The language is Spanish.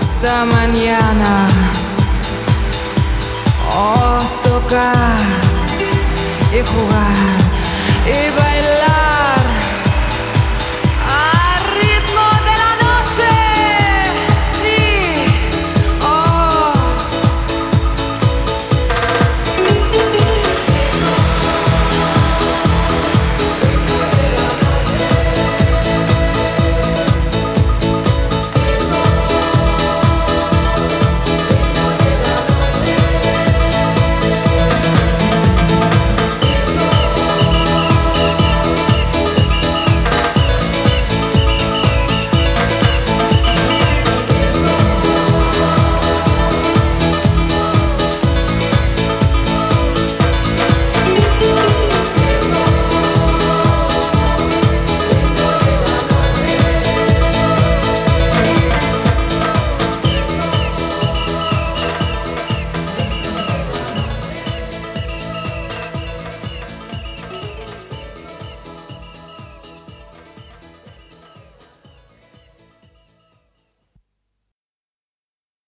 hasta mañana. Oh, tocar y jugar y bailar.